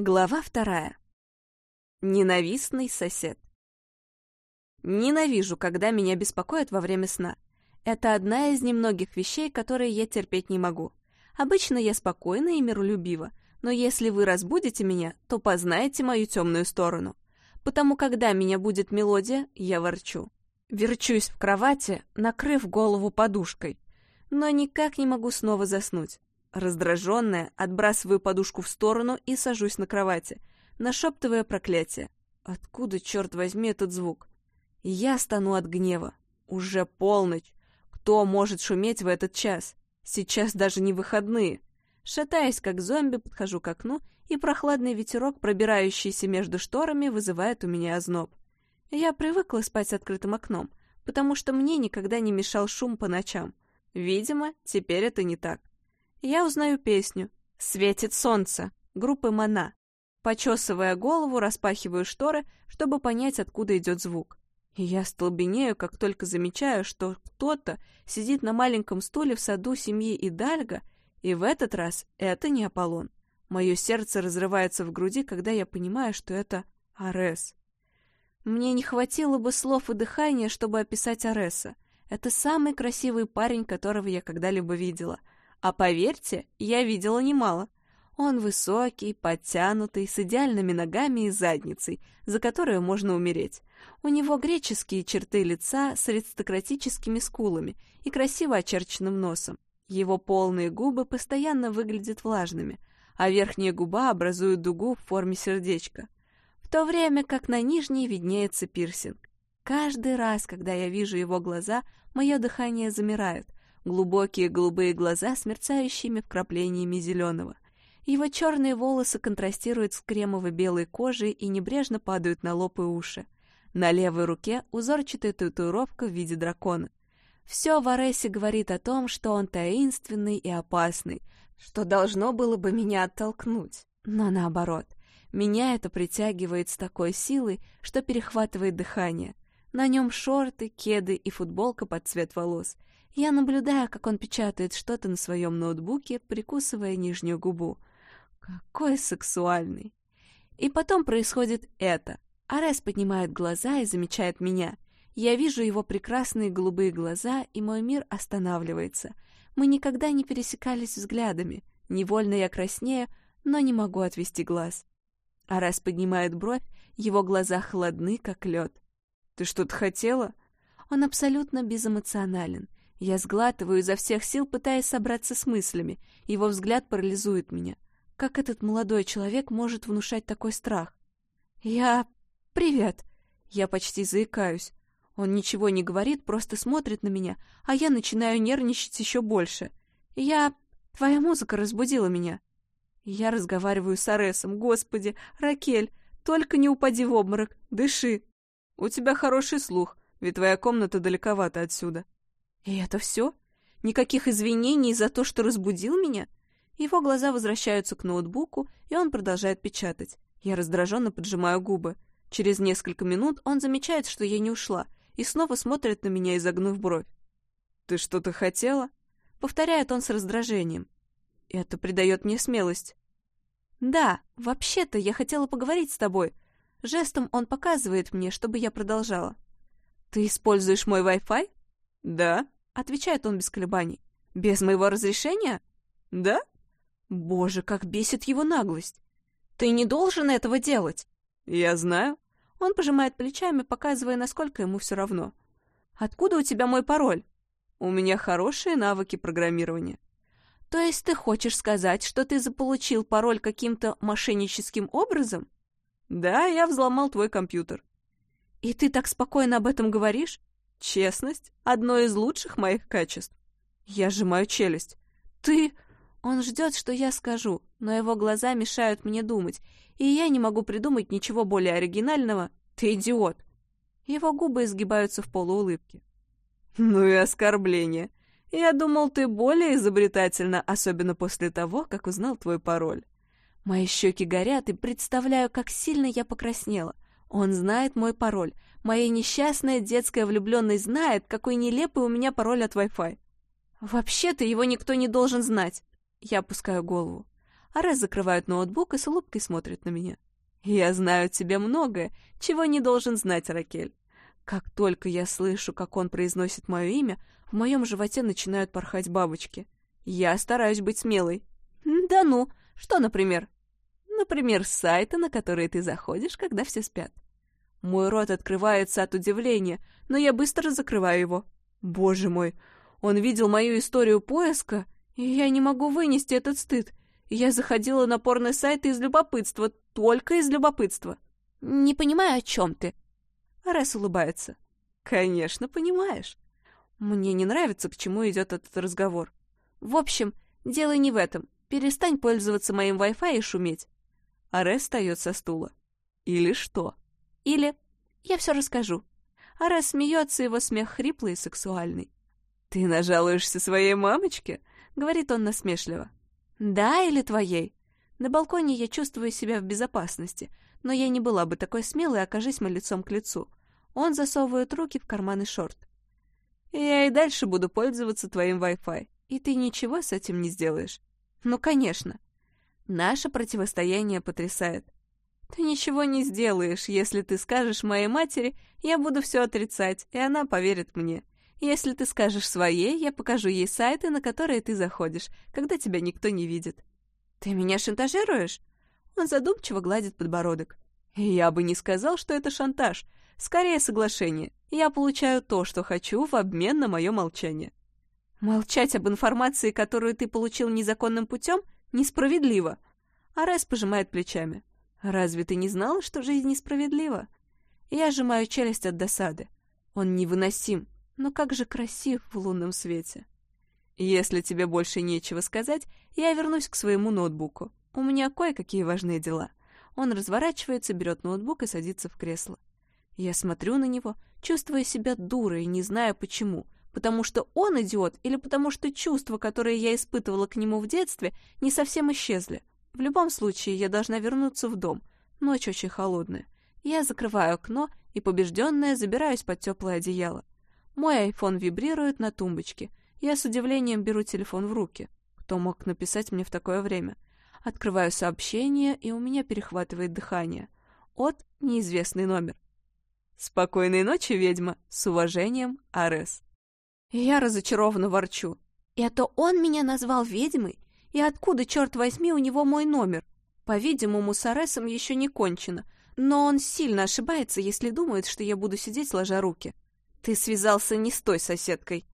Глава вторая. Ненавистный сосед. Ненавижу, когда меня беспокоят во время сна. Это одна из немногих вещей, которые я терпеть не могу. Обычно я спокойна и миролюбива, но если вы разбудите меня, то познаете мою темную сторону. Потому когда меня будет мелодия, я ворчу. Верчусь в кровати, накрыв голову подушкой, но никак не могу снова заснуть. Раздраженная, отбрасываю подушку в сторону и сажусь на кровати, нашептывая проклятие. Откуда, черт возьми, этот звук? Я стану от гнева. Уже полночь. Кто может шуметь в этот час? Сейчас даже не выходные. Шатаясь, как зомби, подхожу к окну, и прохладный ветерок, пробирающийся между шторами, вызывает у меня озноб. Я привыкла спать с открытым окном, потому что мне никогда не мешал шум по ночам. Видимо, теперь это не так. Я узнаю песню «Светит солнце» группы «Мана». Почесывая голову, распахиваю шторы, чтобы понять, откуда идет звук. И я столбенею, как только замечаю, что кто-то сидит на маленьком стуле в саду семьи Идальга, и в этот раз это не Аполлон. Мое сердце разрывается в груди, когда я понимаю, что это Арес. Мне не хватило бы слов и дыхания, чтобы описать Ареса. Это самый красивый парень, которого я когда-либо видела — а поверьте, я видела немало. Он высокий, подтянутый, с идеальными ногами и задницей, за которую можно умереть. У него греческие черты лица с аристократическими скулами и красиво очерченным носом. Его полные губы постоянно выглядят влажными, а верхняя губа образует дугу в форме сердечка, в то время как на нижней виднеется пирсинг. Каждый раз, когда я вижу его глаза, мое дыхание замирает, глубокие голубые глаза с мерцающими вкраплениями зеленого. Его черные волосы контрастируют с кремово-белой кожей и небрежно падают на лоб и уши. На левой руке узорчатая татуировка в виде дракона. Все в Аресе говорит о том, что он таинственный и опасный, что должно было бы меня оттолкнуть. Но наоборот, меня это притягивает с такой силой, что перехватывает дыхание. На нем шорты, кеды и футболка под цвет волос — я наблюдаю, как он печатает что-то на своем ноутбуке, прикусывая нижнюю губу. Какой сексуальный. И потом происходит это. Арес поднимает глаза и замечает меня. Я вижу его прекрасные голубые глаза, и мой мир останавливается. Мы никогда не пересекались взглядами. Невольно я краснею, но не могу отвести глаз. Арес поднимает бровь, его глаза холодны, как лед. «Ты что-то хотела?» Он абсолютно безэмоционален. Я сглатываю изо всех сил, пытаясь собраться с мыслями. Его взгляд парализует меня. Как этот молодой человек может внушать такой страх? Я... Привет. Я почти заикаюсь. Он ничего не говорит, просто смотрит на меня, а я начинаю нервничать еще больше. Я... Твоя музыка разбудила меня. Я разговариваю с Аресом. Господи, Ракель, только не упади в обморок. Дыши. У тебя хороший слух, ведь твоя комната далековато отсюда. И это все? Никаких извинений за то, что разбудил меня? Его глаза возвращаются к ноутбуку, и он продолжает печатать. Я раздраженно поджимаю губы. Через несколько минут он замечает, что я не ушла, и снова смотрит на меня, изогнув бровь. «Ты что-то хотела?» Повторяет он с раздражением. Это придает мне смелость. «Да, вообще-то я хотела поговорить с тобой». Жестом он показывает мне, чтобы я продолжала. «Ты используешь мой Wi-Fi?» «Да», Отвечает он без колебаний. «Без моего разрешения?» «Да?» «Боже, как бесит его наглость! Ты не должен этого делать!» «Я знаю». Он пожимает плечами, показывая, насколько ему все равно. «Откуда у тебя мой пароль?» «У меня хорошие навыки программирования». «То есть ты хочешь сказать, что ты заполучил пароль каким-то мошенническим образом?» «Да, я взломал твой компьютер». «И ты так спокойно об этом говоришь? Честность — одно из лучших моих качеств. Я сжимаю челюсть. Ты... Он ждет, что я скажу, но его глаза мешают мне думать, и я не могу придумать ничего более оригинального. Ты идиот. Его губы изгибаются в полуулыбке. Ну и оскорбление. Я думал, ты более изобретательна, особенно после того, как узнал твой пароль. Мои щеки горят, и представляю, как сильно я покраснела — он знает мой пароль. Моя несчастная детская влюбленность знает, какой нелепый у меня пароль от Wi-Fi. Вообще-то его никто не должен знать. Я опускаю голову. Арес закрывает ноутбук и с улыбкой смотрит на меня. «Я знаю о тебе многое, чего не должен знать, Ракель. Как только я слышу, как он произносит мое имя, в моем животе начинают порхать бабочки. Я стараюсь быть смелой. Да ну, что, например? Например, сайты, на которые ты заходишь, когда все спят. Мой рот открывается от удивления, но я быстро закрываю его. Боже мой, он видел мою историю поиска, и я не могу вынести этот стыд. Я заходила на порный сайт из любопытства, только из любопытства. Не понимаю, о чем ты. Рес улыбается. Конечно, понимаешь. Мне не нравится, к чему идет этот разговор. В общем, дело не в этом. Перестань пользоваться моим Wi-Fi и шуметь. Арес встает со стула. Или что? Или... Я все расскажу. Арес смеется, его смех хриплый и сексуальный. «Ты нажалуешься своей мамочке?» — говорит он насмешливо. «Да, или твоей?» На балконе я чувствую себя в безопасности, но я не была бы такой смелой, окажись мы лицом к лицу. Он засовывает руки в карманы шорт. «Я и дальше буду пользоваться твоим Wi-Fi, и ты ничего с этим не сделаешь». «Ну, конечно». Наше противостояние потрясает. Ты ничего не сделаешь, если ты скажешь моей матери, я буду все отрицать, и она поверит мне. Если ты скажешь своей, я покажу ей сайты, на которые ты заходишь, когда тебя никто не видит. Ты меня шантажируешь? Он задумчиво гладит подбородок. Я бы не сказал, что это шантаж. Скорее соглашение. Я получаю то, что хочу, в обмен на мое молчание. Молчать об информации, которую ты получил незаконным путем, несправедливо. Арес пожимает плечами. Разве ты не знала, что жизнь несправедлива? Я сжимаю челюсть от досады. Он невыносим, но как же красив в лунном свете. Если тебе больше нечего сказать, я вернусь к своему ноутбуку. У меня кое-какие важные дела. Он разворачивается, берет ноутбук и садится в кресло. Я смотрю на него, чувствуя себя дурой, не зная почему. Потому что он идиот или потому что чувства, которые я испытывала к нему в детстве, не совсем исчезли. В любом случае, я должна вернуться в дом. Ночь очень холодная. Я закрываю окно и, побежденная, забираюсь под теплое одеяло. Мой айфон вибрирует на тумбочке. Я с удивлением беру телефон в руки. Кто мог написать мне в такое время? Открываю сообщение, и у меня перехватывает дыхание. От неизвестный номер. «Спокойной ночи, ведьма! С уважением, Арес!» Я разочарованно ворчу. «Это он меня назвал ведьмой? И откуда, черт возьми, у него мой номер? По-видимому, с Аресом еще не кончено, но он сильно ошибается, если думает, что я буду сидеть сложа руки. Ты связался не с той соседкой.